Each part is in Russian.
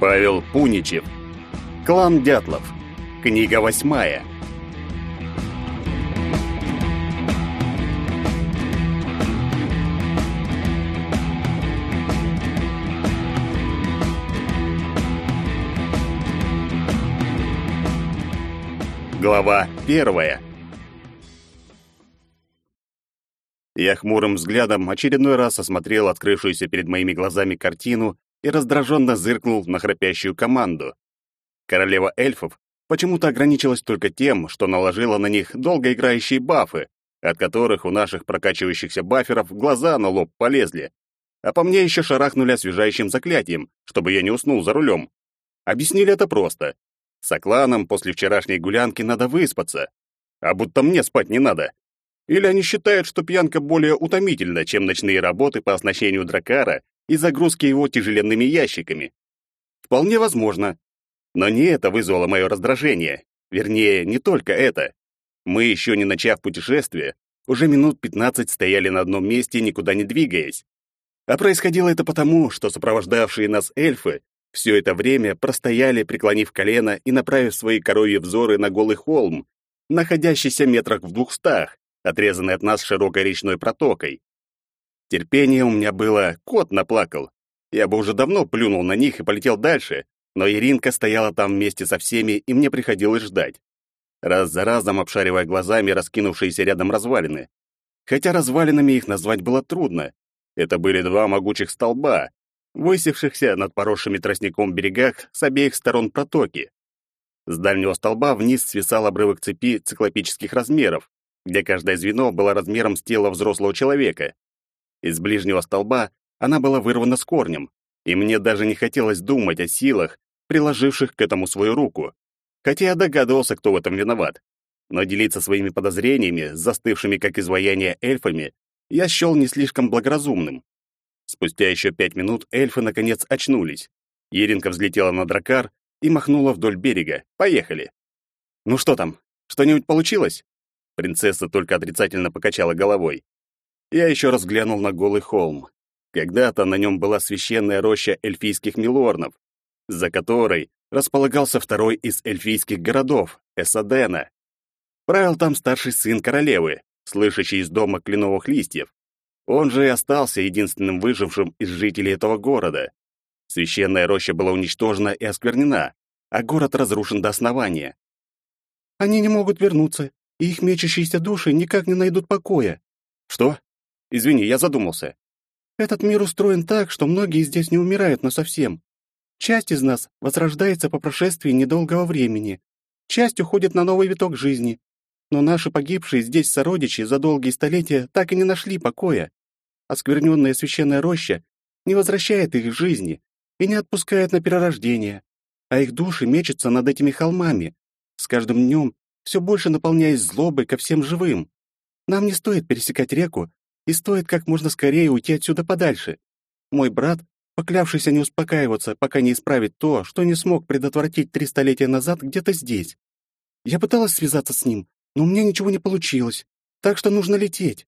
Павел Пуничев. Клан Дятлов. Книга восьмая. Глава первая. Я хмурым взглядом очередной раз осмотрел открывшуюся перед моими глазами картину и раздраженно зыркнул на храпящую команду. Королева эльфов почему-то ограничилась только тем, что наложила на них долгоиграющие бафы, от которых у наших прокачивающихся баферов глаза на лоб полезли. А по мне еще шарахнули освежающим заклятием, чтобы я не уснул за рулем. Объяснили это просто. С Акланом после вчерашней гулянки надо выспаться. А будто мне спать не надо. Или они считают, что пьянка более утомительна, чем ночные работы по оснащению дракара и загрузки его тяжеленными ящиками. Вполне возможно. Но не это вызвало мое раздражение. Вернее, не только это. Мы, еще не начав путешествие, уже минут пятнадцать стояли на одном месте, никуда не двигаясь. А происходило это потому, что сопровождавшие нас эльфы все это время простояли, преклонив колено и направив свои коровьи взоры на голый холм, находящийся метрах в двухстах, отрезанный от нас широкой речной протокой. Терпение у меня было, кот наплакал. Я бы уже давно плюнул на них и полетел дальше, но Иринка стояла там вместе со всеми, и мне приходилось ждать. Раз за разом обшаривая глазами раскинувшиеся рядом развалины. Хотя развалинами их назвать было трудно. Это были два могучих столба, высевшихся над поросшими тростником берегах с обеих сторон протоки. С дальнего столба вниз свисал обрывок цепи циклопических размеров, где каждое звено было размером с тело взрослого человека. Из ближнего столба она была вырвана с корнем, и мне даже не хотелось думать о силах, приложивших к этому свою руку. Хотя я догадывался, кто в этом виноват. Но делиться своими подозрениями застывшими как изваяние эльфами я счел не слишком благоразумным. Спустя еще пять минут эльфы наконец очнулись. Еринка взлетела на дракар и махнула вдоль берега. «Поехали!» «Ну что там? Что-нибудь получилось?» Принцесса только отрицательно покачала головой. Я еще раз глянул на голый холм. Когда-то на нем была священная роща эльфийских милорнов, за которой располагался второй из эльфийских городов, Эсадена. Правил там старший сын королевы, слышащий из дома кленовых листьев. Он же и остался единственным выжившим из жителей этого города. Священная роща была уничтожена и осквернена, а город разрушен до основания. Они не могут вернуться, и их мечущиеся души никак не найдут покоя. Что? Извини, я задумался. Этот мир устроен так, что многие здесь не умирают насовсем. Часть из нас возрождается по прошествии недолгого времени, часть уходит на новый виток жизни. Но наши погибшие здесь сородичи за долгие столетия так и не нашли покоя оскверненная священная роща не возвращает их жизни и не отпускает на перерождение, а их души мечутся над этими холмами, с каждым днем все больше наполняясь злобой ко всем живым. Нам не стоит пересекать реку, и стоит как можно скорее уйти отсюда подальше. Мой брат, поклявшийся не успокаиваться, пока не исправит то, что не смог предотвратить три столетия назад где-то здесь. Я пыталась связаться с ним, но у меня ничего не получилось, так что нужно лететь.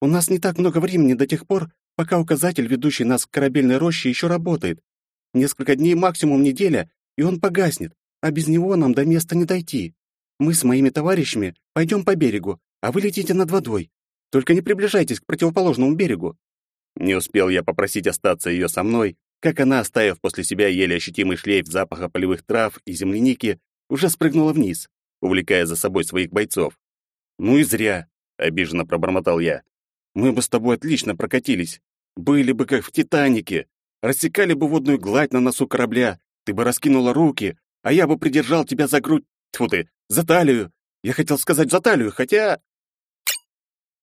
У нас не так много времени до тех пор, пока указатель, ведущий нас к корабельной роще, еще работает. Несколько дней, максимум неделя, и он погаснет, а без него нам до места не дойти. Мы с моими товарищами пойдем по берегу, а вы летите над водой. Только не приближайтесь к противоположному берегу». Не успел я попросить остаться ее со мной, как она, оставив после себя еле ощутимый шлейф запаха полевых трав и земляники, уже спрыгнула вниз, увлекая за собой своих бойцов. «Ну и зря», — обиженно пробормотал я. Мы бы с тобой отлично прокатились. Были бы как в «Титанике». Рассекали бы водную гладь на носу корабля. Ты бы раскинула руки, а я бы придержал тебя за грудь... Тьфу ты, за талию. Я хотел сказать за талию, хотя...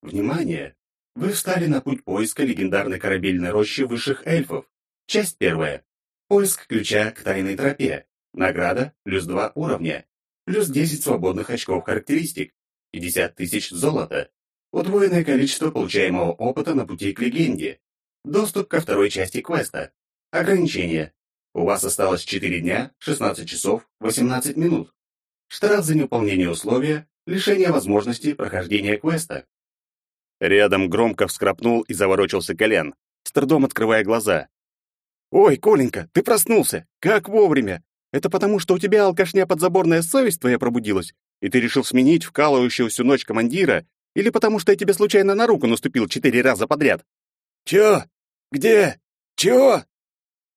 Внимание! Вы встали на путь поиска легендарной корабельной рощи высших эльфов. Часть первая. Поиск ключа к тайной тропе. Награда плюс 2 уровня. Плюс 10 свободных очков характеристик. 50 тысяч золота. Удвоенное количество получаемого опыта на пути к легенде. Доступ ко второй части квеста. Ограничение. У вас осталось 4 дня, 16 часов, 18 минут. Штраф за неуполнение условия, лишение возможности прохождения квеста. Рядом громко вскрапнул и заворочился колен, с трудом открывая глаза. «Ой, Коленька, ты проснулся! Как вовремя! Это потому, что у тебя алкашня подзаборная совесть твоя пробудилась, и ты решил сменить вкалывающего всю ночь командира, или потому что я тебе случайно на руку наступил четыре раза подряд?» «Чё? Где? Чего?»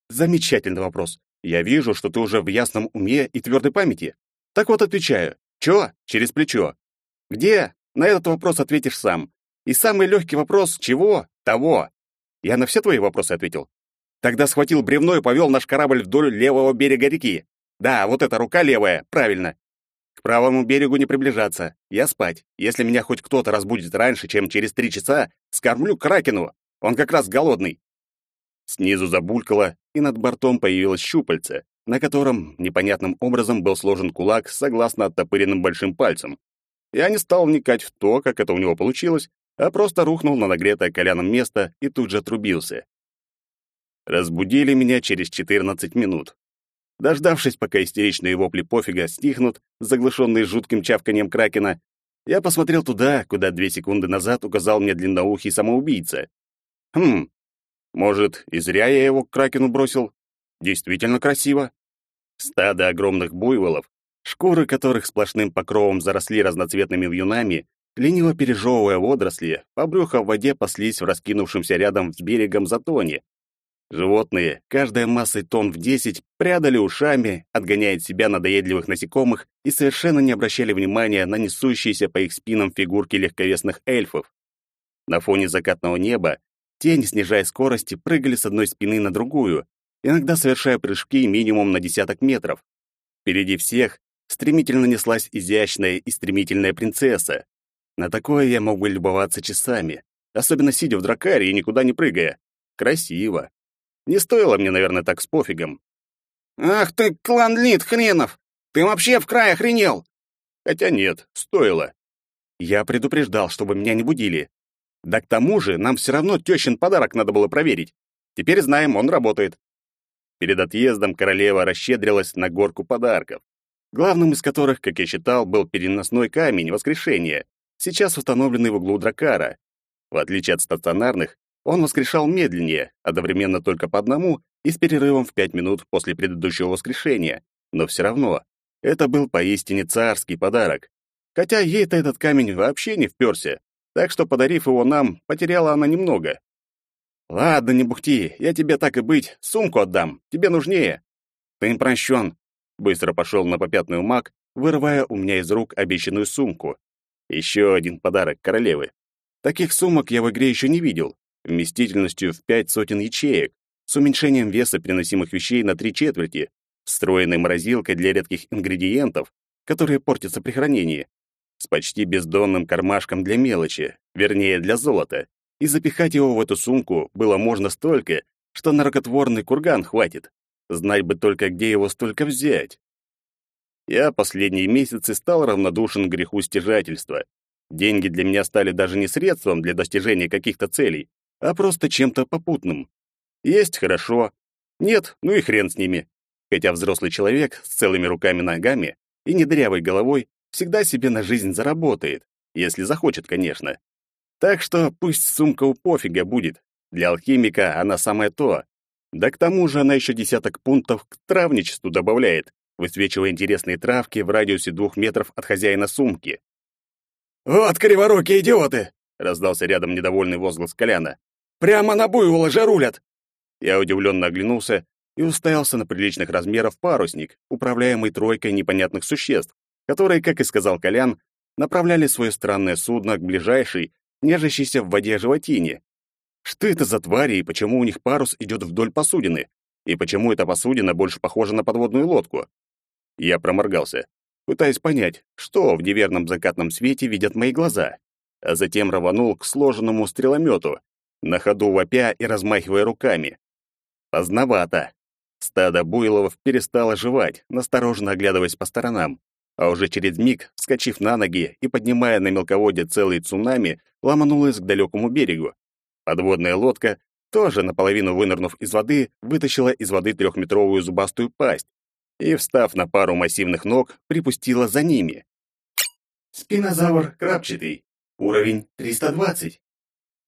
Замечательный вопрос. Я вижу, что ты уже в ясном уме и твердой памяти. Так вот отвечаю. Чё? Через плечо. Где? На этот вопрос ответишь сам. И самый легкий вопрос «чего?» Того. Я на все твои вопросы ответил. Тогда схватил бревно и повел наш корабль вдоль левого берега реки. Да, вот эта рука левая, правильно. К правому берегу не приближаться. Я спать. Если меня хоть кто-то разбудит раньше, чем через три часа, скормлю кракену. Он как раз голодный. Снизу забулькало, и над бортом появилось щупальце, на котором непонятным образом был сложен кулак согласно оттопыренным большим пальцем. Я не стал вникать в то, как это у него получилось, а просто рухнул на нагретое коляном место и тут же отрубился. Разбудили меня через 14 минут. Дождавшись, пока истеричные вопли пофига стихнут, заглушенные жутким чавканием кракена, я посмотрел туда, куда две секунды назад указал мне длинноухий самоубийца. Хм, может, и зря я его к кракену бросил? Действительно красиво. Стадо огромных буйволов, шкуры которых сплошным покровом заросли разноцветными вьюнами, лениво пережевывая водоросли, по брюхо в воде паслись в раскинувшемся рядом с берегом затоне. Животные, каждая массой тонн в десять, прядали ушами, отгоняя от себя надоедливых насекомых и совершенно не обращали внимания на несущиеся по их спинам фигурки легковесных эльфов. На фоне закатного неба тени, снижая скорости, прыгали с одной спины на другую, иногда совершая прыжки минимум на десяток метров. Впереди всех стремительно неслась изящная и стремительная принцесса. На такое я мог бы любоваться часами, особенно сидя в дракаре и никуда не прыгая. Красиво. Не стоило мне, наверное, так с пофигом. «Ах ты, кланлит хренов! Ты вообще в край охренел!» Хотя нет, стоило. Я предупреждал, чтобы меня не будили. Да к тому же нам все равно тещин подарок надо было проверить. Теперь знаем, он работает. Перед отъездом королева расщедрилась на горку подарков, главным из которых, как я считал, был переносной камень воскрешения, сейчас установленный в углу дракара. В отличие от стационарных, он воскрешал медленнее, одновременно только по одному и с перерывом в пять минут после предыдущего воскрешения. Но все равно, это был поистине царский подарок. Хотя ей-то этот камень вообще не вперся, так что, подарив его нам, потеряла она немного. «Ладно, не бухти, я тебе так и быть, сумку отдам, тебе нужнее». «Ты прощен», — быстро пошел на попятную маг, вырывая у меня из рук обещанную сумку. Еще один подарок королевы. Таких сумок я в игре еще не видел, вместительностью в пять сотен ячеек, с уменьшением веса переносимых вещей на три четверти, встроенной морозилкой для редких ингредиентов, которые портятся при хранении, с почти бездонным кармашком для мелочи, вернее, для золота, и запихать его в эту сумку было можно столько, что на рукотворный курган хватит. Знать бы только, где его столько взять. Я последние месяцы стал равнодушен к греху стяжательства. Деньги для меня стали даже не средством для достижения каких-то целей, а просто чем-то попутным. Есть хорошо, нет, ну и хрен с ними. Хотя взрослый человек с целыми руками-ногами и недырявой головой всегда себе на жизнь заработает, если захочет, конечно. Так что пусть сумка у пофига будет. Для алхимика она самое то. Да к тому же она еще десяток пунктов к травничеству добавляет, высвечивая интересные травки в радиусе двух метров от хозяина сумки. «Вот криворукие идиоты!» — раздался рядом недовольный возглас Коляна. Прямо на буйвола же рулят!» Я удивленно оглянулся и уставился на приличных размеров парусник, управляемый тройкой непонятных существ, которые, как и сказал Колян, направляли свое странное судно к ближайшей, нежащейся в воде животине. Что это за твари и почему у них парус идет вдоль посудины? И почему эта посудина больше похожа на подводную лодку? Я проморгался, пытаясь понять, что в неверном закатном свете видят мои глаза, а затем рванул к сложенному стреломету, на ходу вопя и размахивая руками. Поздновато. Стадо буйловов перестало жевать, настороженно оглядываясь по сторонам, а уже через миг, вскочив на ноги и поднимая на мелководье целый цунами, ломанулась к далекому берегу. Подводная лодка, тоже наполовину вынырнув из воды, вытащила из воды трехметровую зубастую пасть и, встав на пару массивных ног, припустила за ними. Спинозавр крапчатый. Уровень 320.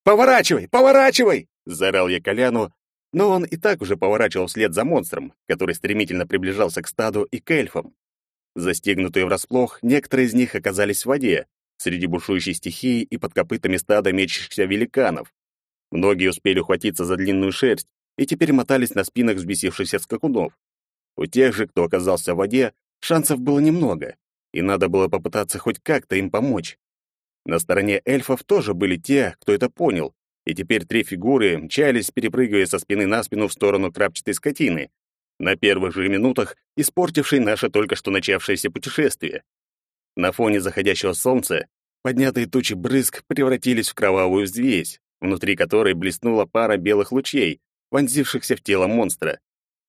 «Поворачивай! Поворачивай!» — заорал я Коляну, но он и так уже поворачивал вслед за монстром, который стремительно приближался к стаду и к эльфам. Застигнутые врасплох, некоторые из них оказались в воде, среди бушующей стихии и под копытами стада мечущихся великанов. Многие успели ухватиться за длинную шерсть и теперь мотались на спинах взбесившихся скакунов. У тех же, кто оказался в воде, шансов было немного, и надо было попытаться хоть как-то им помочь. На стороне эльфов тоже были те, кто это понял, и теперь три фигуры мчались, перепрыгивая со спины на спину в сторону крапчатой скотины, на первых же минутах испортившей наше только что начавшееся путешествие. На фоне заходящего солнца поднятые тучи брызг превратились в кровавую взвесь, внутри которой блеснула пара белых лучей, вонзившихся в тело монстра.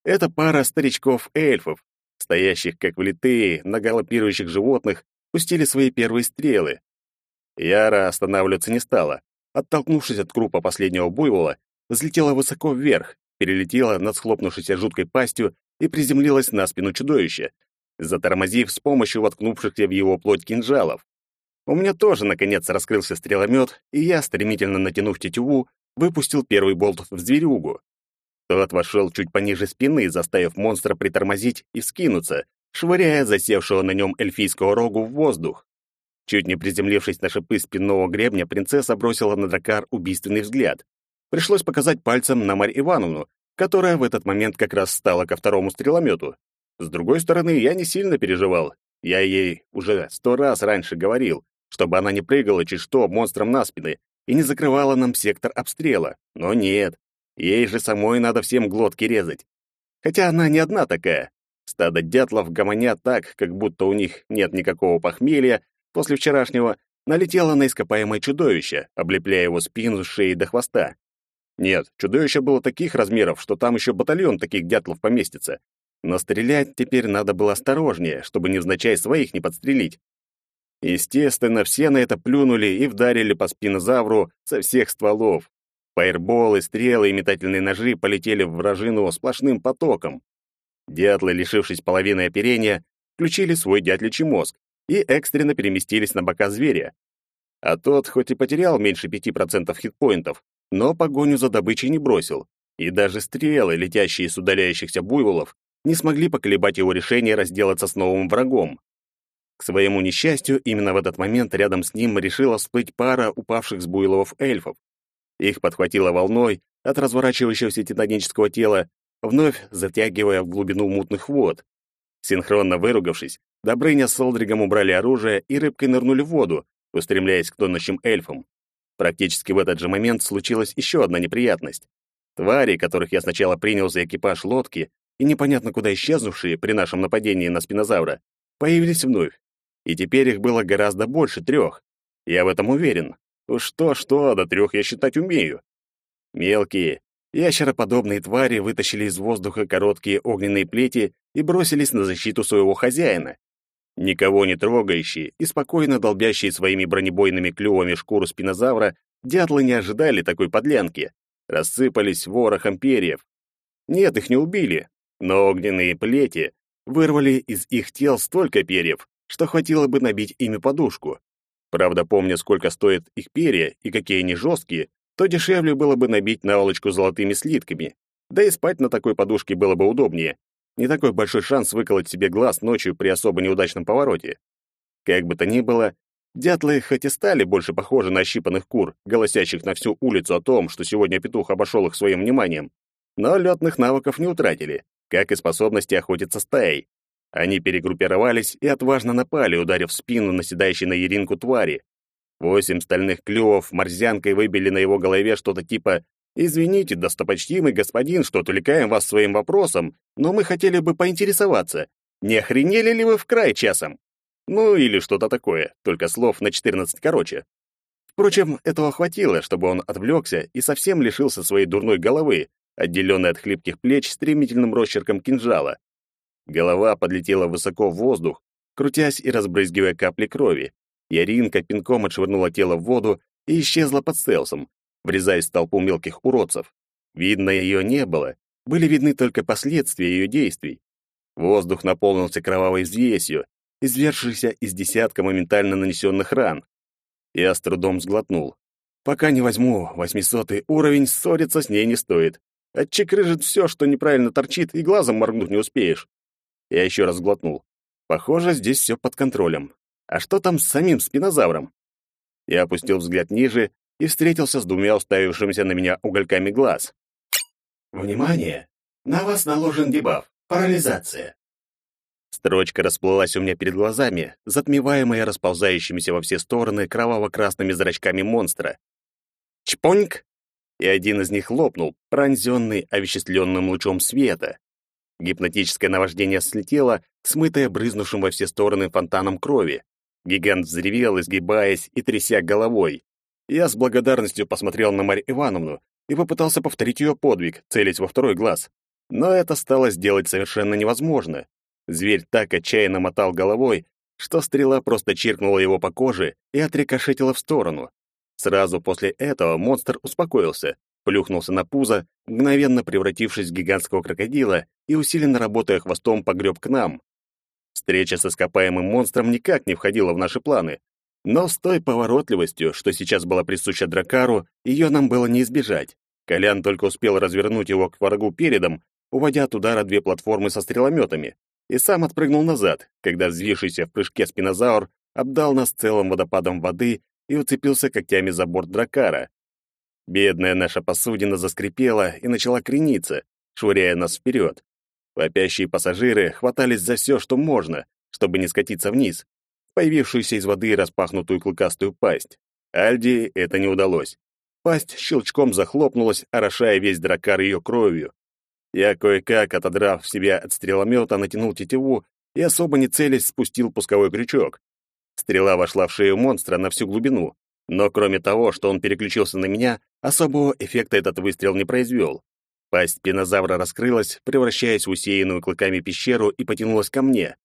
Это пара старичков-эльфов, стоящих как влитые, на галопирующих животных, пустили свои первые стрелы. Яра останавливаться не стала. Оттолкнувшись от крупа последнего буйвола, взлетела высоко вверх, перелетела над схлопнувшейся жуткой пастью и приземлилась на спину чудовища, затормозив с помощью воткнувшихся в его плоть кинжалов. У меня тоже, наконец, раскрылся стреломет, и я, стремительно натянув тетиву, выпустил первый болт в зверюгу. Тот вошел чуть пониже спины, заставив монстра притормозить и скинуться, швыряя засевшего на нем эльфийского рогу в воздух. Чуть не приземлившись на шипы спинного гребня, принцесса бросила на дракар убийственный взгляд. Пришлось показать пальцем на Марь Ивановну, которая в этот момент как раз стала ко второму стреломету. С другой стороны, я не сильно переживал. Я ей уже сто раз раньше говорил, чтобы она не прыгала чуть что монстром на спины и не закрывала нам сектор обстрела. Но нет, ей же самой надо всем глотки резать. Хотя она не одна такая. Стадо дятлов гомонят так, как будто у них нет никакого похмелья после вчерашнего, налетело на ископаемое чудовище, облепляя его спину шеи до хвоста. Нет, чудовище было таких размеров, что там еще батальон таких дятлов поместится. Но стрелять теперь надо было осторожнее, чтобы невзначай своих не подстрелить. Естественно, все на это плюнули и вдарили по спинозавру со всех стволов. Фаерболы, стрелы и метательные ножи полетели в вражину сплошным потоком. Дятлы, лишившись половины оперения, включили свой дятличий мозг и экстренно переместились на бока зверя. А тот, хоть и потерял меньше 5% хитпоинтов, но погоню за добычей не бросил, и даже стрелы, летящие с удаляющихся буйволов, не смогли поколебать его решение разделаться с новым врагом. К своему несчастью, именно в этот момент рядом с ним решила всплыть пара упавших с буйловов эльфов. Их подхватило волной от разворачивающегося титанического тела, вновь затягивая в глубину мутных вод. Синхронно выругавшись, Добрыня с Солдригом убрали оружие и рыбкой нырнули в воду, устремляясь к тонущим эльфам. Практически в этот же момент случилась еще одна неприятность. Твари, которых я сначала принял за экипаж лодки и непонятно куда исчезнувшие при нашем нападении на спинозавра, появились вновь. И теперь их было гораздо больше трех. Я в этом уверен. Уж то-что, до трех я считать умею. Мелкие, ящероподобные твари вытащили из воздуха короткие огненные плети и бросились на защиту своего хозяина. Никого не трогающие и спокойно долбящие своими бронебойными клювами шкуру спинозавра, дятлы не ожидали такой подлянки. Рассыпались ворохом перьев. Нет, их не убили, но огненные плети вырвали из их тел столько перьев, что хватило бы набить ими подушку. Правда, помня, сколько стоят их перья и какие они жесткие, то дешевле было бы набить наволочку золотыми слитками. Да и спать на такой подушке было бы удобнее. Не такой большой шанс выколоть себе глаз ночью при особо неудачном повороте. Как бы то ни было, дятлы хоть и стали больше похожи на ощипанных кур, голосящих на всю улицу о том, что сегодня петух обошел их своим вниманием, но летных навыков не утратили, как и способности охотиться стаей. Они перегруппировались и отважно напали, ударив спину наседающей на Еринку твари. Восемь стальных клювов морзянкой выбили на его голове что-то типа «Извините, достопочтимый господин, что отвлекаем вас своим вопросом, но мы хотели бы поинтересоваться, не охренели ли вы в край часом?» Ну, или что-то такое, только слов на 14 короче. Впрочем, этого хватило, чтобы он отвлекся и совсем лишился своей дурной головы, отделенной от хлипких плеч стремительным росчерком кинжала. Голова подлетела высоко в воздух, крутясь и разбрызгивая капли крови. Яринка пинком отшвырнула тело в воду и исчезла под стелсом, врезаясь в толпу мелких уродцев. Видно, ее не было, были видны только последствия ее действий. Воздух наполнился кровавой взвесью, извершившейся из десятка моментально нанесенных ран. Я с трудом сглотнул. Пока не возьму восьмисотый уровень, ссориться с ней не стоит. Отчекрыжит все, что неправильно торчит, и глазом моргнуть не успеешь. Я еще раз глотнул. Похоже, здесь все под контролем. А что там с самим спинозавром? Я опустил взгляд ниже и встретился с двумя уставившимися на меня угольками глаз. Внимание! На вас наложен дебаф. Парализация. Строчка расплылась у меня перед глазами, затмеваемая расползающимися во все стороны кроваво-красными зрачками монстра. Чпоньк! И один из них лопнул, пронзенный овеществленным лучом света. Гипнотическое наваждение слетело, смытое брызнувшим во все стороны фонтаном крови. Гигант взревел, изгибаясь и тряся головой. Я с благодарностью посмотрел на Марь Ивановну и попытался повторить ее подвиг, целясь во второй глаз. Но это стало сделать совершенно невозможно. Зверь так отчаянно мотал головой, что стрела просто чиркнула его по коже и отрикошетила в сторону. Сразу после этого монстр успокоился, плюхнулся на пузо, мгновенно превратившись в гигантского крокодила и усиленно работая хвостом погреб к нам. Встреча с ископаемым монстром никак не входила в наши планы, но с той поворотливостью, что сейчас была присуща Дракару, ее нам было не избежать. Колян только успел развернуть его к врагу передом, уводя от удара две платформы со стрелометами и сам отпрыгнул назад, когда взвившийся в прыжке спинозавр обдал нас целым водопадом воды и уцепился когтями за борт дракара. Бедная наша посудина заскрипела и начала крениться, швыряя нас вперед. Вопящие пассажиры хватались за все, что можно, чтобы не скатиться вниз, появившуюся из воды распахнутую клыкастую пасть. Альди это не удалось. Пасть щелчком захлопнулась, орошая весь дракар ее кровью. Я кое-как, отодрав себя от стреломета, натянул тетиву и, особо не целясь, спустил пусковой крючок. Стрела вошла в шею монстра на всю глубину, но кроме того, что он переключился на меня, особого эффекта этот выстрел не произвел. Пасть пинозавра раскрылась, превращаясь в усеянную клыками пещеру и потянулась ко мне.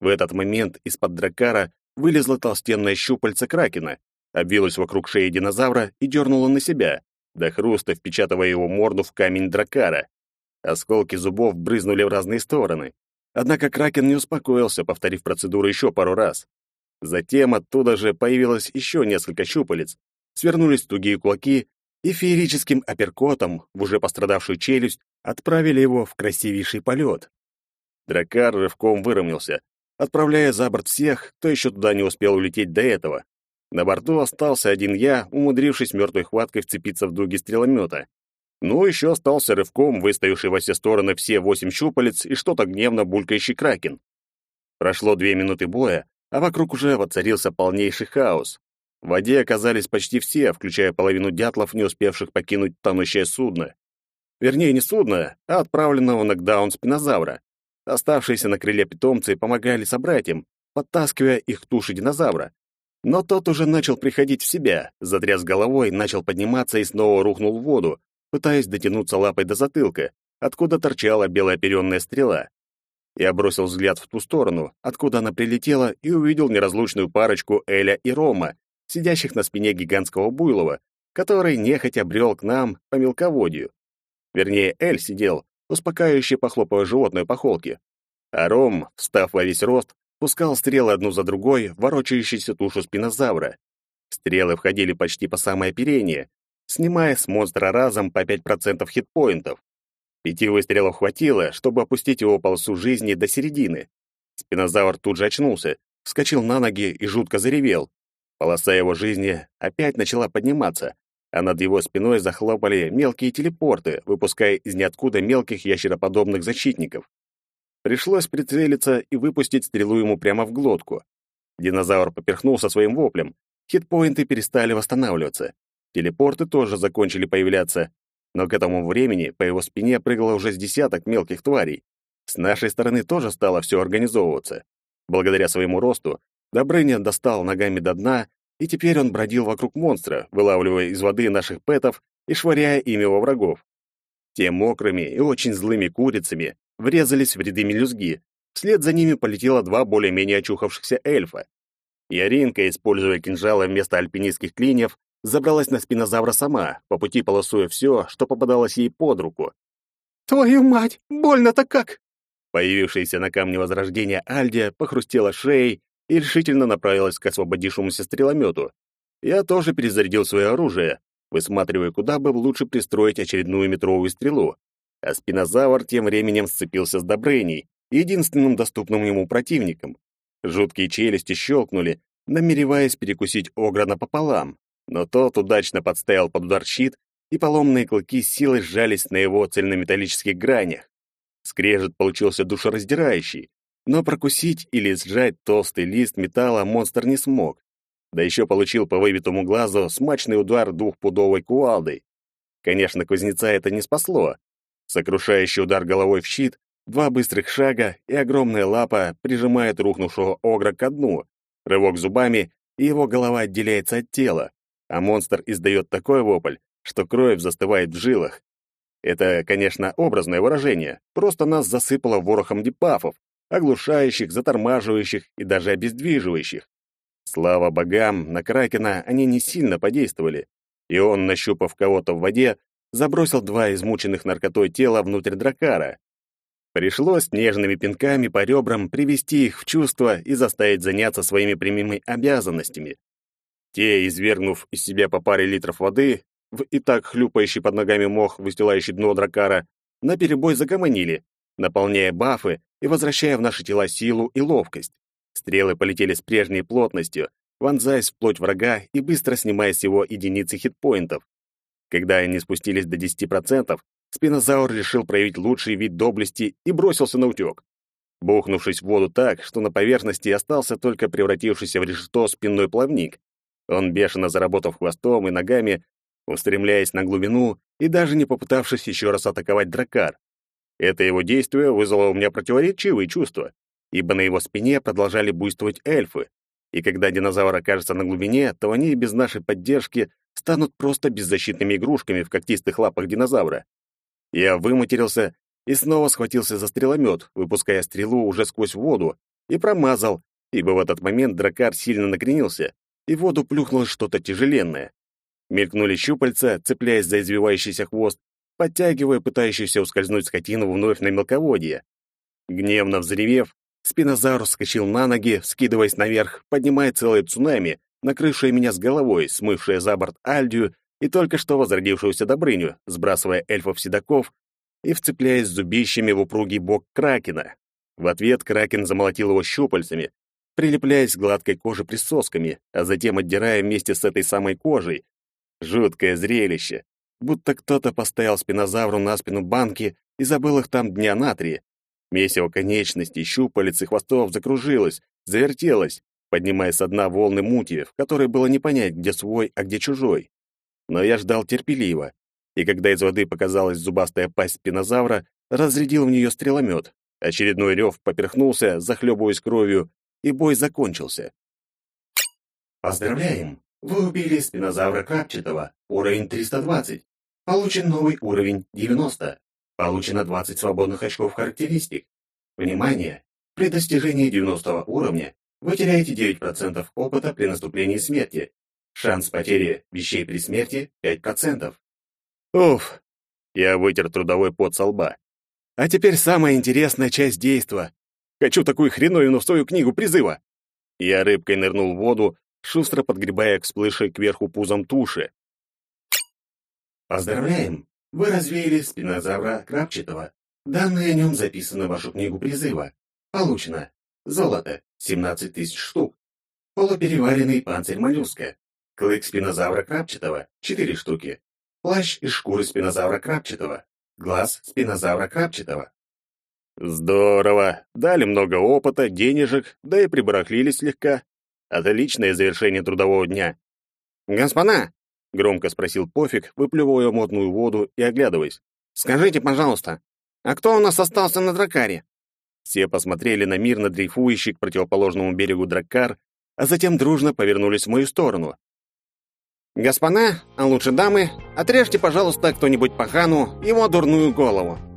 В этот момент из-под дракара вылезла толстенная щупальца кракена, обвилась вокруг шеи динозавра и дернула на себя, до хруста впечатывая его морду в камень дракара. Осколки зубов брызнули в разные стороны. Однако Кракен не успокоился, повторив процедуру еще пару раз. Затем оттуда же появилось еще несколько щупалец, свернулись тугие кулаки и феерическим апперкотом в уже пострадавшую челюсть отправили его в красивейший полет. Дракар рывком выровнялся, отправляя за борт всех, кто еще туда не успел улететь до этого. На борту остался один я, умудрившись мертвой хваткой вцепиться в дуги стреломета. Ну, еще остался рывком, выставивший во все стороны все восемь щупалец и что-то гневно булькающий кракен. Прошло две минуты боя, а вокруг уже воцарился полнейший хаос. В воде оказались почти все, включая половину дятлов, не успевших покинуть тонущее судно. Вернее, не судно, а отправленного нокдаун спинозавра. Оставшиеся на крыле питомцы помогали собратьям, подтаскивая их к динозавра. Но тот уже начал приходить в себя, затряс головой, начал подниматься и снова рухнул в воду, пытаясь дотянуться лапой до затылка, откуда торчала белая оперенная стрела. Я бросил взгляд в ту сторону, откуда она прилетела, и увидел неразлучную парочку Эля и Рома, сидящих на спине гигантского буйлова, который нехотя брел к нам по мелководью. Вернее, Эль сидел, успокаивающе похлопывая животное по холке, а Ром, встав во весь рост, пускал стрелы одну за другой в ворочающуюся тушу спинозавра. Стрелы входили почти по самое оперение, снимая с монстра разом по 5% хитпоинтов. Пяти выстрелов хватило, чтобы опустить его полосу жизни до середины. Спинозавр тут же очнулся, вскочил на ноги и жутко заревел. Полоса его жизни опять начала подниматься, а над его спиной захлопали мелкие телепорты, выпуская из ниоткуда мелких ящероподобных защитников. Пришлось прицелиться и выпустить стрелу ему прямо в глотку. Динозавр поперхнулся своим воплем. Хитпоинты перестали восстанавливаться. Телепорты тоже закончили появляться, но к этому времени по его спине прыгало уже с десяток мелких тварей. С нашей стороны тоже стало все организовываться. Благодаря своему росту Добрыня достал ногами до дна, и теперь он бродил вокруг монстра, вылавливая из воды наших пэтов и швыряя ими во врагов. Те мокрыми и очень злыми курицами врезались в ряды мелюзги. Вслед за ними полетело два более-менее очухавшихся эльфа. Яринка, используя кинжалы вместо альпинистских клиньев, забралась на спинозавра сама, по пути полосуя все, что попадалось ей под руку. «Твою мать! Больно-то как!» Появившаяся на камне возрождения Альдия похрустела шеей и решительно направилась к освободившемуся стреломету. Я тоже перезарядил свое оружие, высматривая, куда бы лучше пристроить очередную метровую стрелу. А спинозавр тем временем сцепился с Добрыней, единственным доступным ему противником. Жуткие челюсти щелкнули, намереваясь перекусить Огра напополам, но тот удачно подставил под удар щит, и поломные клыки силой сжались на его цельнометаллических гранях. Скрежет получился душераздирающий, но прокусить или сжать толстый лист металла монстр не смог. Да еще получил по выбитому глазу смачный удар двухпудовой кувалдой. Конечно, кузнеца это не спасло. Сокрушающий удар головой в щит, два быстрых шага, и огромная лапа прижимает рухнувшего огра ко дну. Рывок зубами, и его голова отделяется от тела, а монстр издает такой вопль, что кровь застывает в жилах. Это, конечно, образное выражение, просто нас засыпало ворохом дипафов, оглушающих, затормаживающих и даже обездвиживающих. Слава богам, на Кракена они не сильно подействовали, и он, нащупав кого-то в воде, забросил два измученных наркотой тела внутрь дракара. Пришлось нежными пинками по ребрам привести их в чувство и заставить заняться своими прямыми обязанностями. Те, извергнув из себя по паре литров воды, в и так хлюпающий под ногами мох, выстилающий дно дракара, наперебой загомонили, наполняя бафы и возвращая в наши тела силу и ловкость. Стрелы полетели с прежней плотностью, вонзаясь в плоть врага и быстро снимая с его единицы хитпоинтов. Когда они спустились до 10%, спинозавр решил проявить лучший вид доблести и бросился на утёк. Бухнувшись в воду так, что на поверхности остался только превратившийся в решето спинной плавник, он, бешено заработав хвостом и ногами, устремляясь на глубину и даже не попытавшись еще раз атаковать дракар. Это его действие вызвало у меня противоречивые чувства, ибо на его спине продолжали буйствовать эльфы, и когда динозавр окажется на глубине, то они без нашей поддержки станут просто беззащитными игрушками в когтистых лапах динозавра. Я выматерился и снова схватился за стреломет, выпуская стрелу уже сквозь воду, и промазал, ибо в этот момент дракар сильно накренился, и в воду плюхнулось что-то тяжеленное. Мелькнули щупальца, цепляясь за извивающийся хвост, подтягивая пытающуюся ускользнуть скотину вновь на мелководье. Гневно взревев, спинозавр вскочил на ноги, вскидываясь наверх, поднимая целое цунами, накрывшее меня с головой, смывшее за борт Альдию и только что возродившуюся Добрыню, сбрасывая эльфов-седаков и вцепляясь зубищами в упругий бок Кракена. В ответ Кракен замолотил его щупальцами, прилепляясь к гладкой коже присосками, а затем отдирая вместе с этой самой кожей. Жуткое зрелище. Будто кто-то поставил спинозавру на спину банки и забыл их там дня на три. Месиво конечностей, щупалец и хвостов закружилось, завертелось, поднимая со дна волны мути, в которой было не понять, где свой, а где чужой. Но я ждал терпеливо, и когда из воды показалась зубастая пасть спинозавра, разрядил в нее стреломет. Очередной рев поперхнулся, захлебываясь кровью, и бой закончился. Поздравляем! Вы убили спинозавра крапчатого, уровень 320. Получен новый уровень 90. Получено 20 свободных очков характеристик. Внимание! При достижении 90 уровня вы теряете 9% опыта при наступлении смерти. Шанс потери вещей при смерти 5%. Уф! Я вытер трудовой пот со лба. А теперь самая интересная часть действа. Хочу такую хреновину в свою книгу призыва. Я рыбкой нырнул в воду, шустро подгребая к всплывшей кверху пузом туши. Поздравляем! Вы развеяли спинозавра крапчатого. Данные о нем записаны в вашу книгу призыва. Получено. Золото. 17 тысяч штук. Полупереваренный панцирь моллюска. Клык спинозавра крапчатого. 4 штуки. Плащ из шкуры спинозавра крапчатого. Глаз спинозавра крапчатого. Здорово. Дали много опыта, денежек, да и прибарахлились слегка. Отличное завершение трудового дня. «Господа!» — громко спросил Пофиг, выплевывая модную воду и оглядываясь. «Скажите, пожалуйста, а кто у нас остался на дракаре?» Все посмотрели на мирно дрейфующий к противоположному берегу драккар, а затем дружно повернулись в мою сторону. «Господа, а лучше дамы, отрежьте, пожалуйста, кто-нибудь по хану его дурную голову».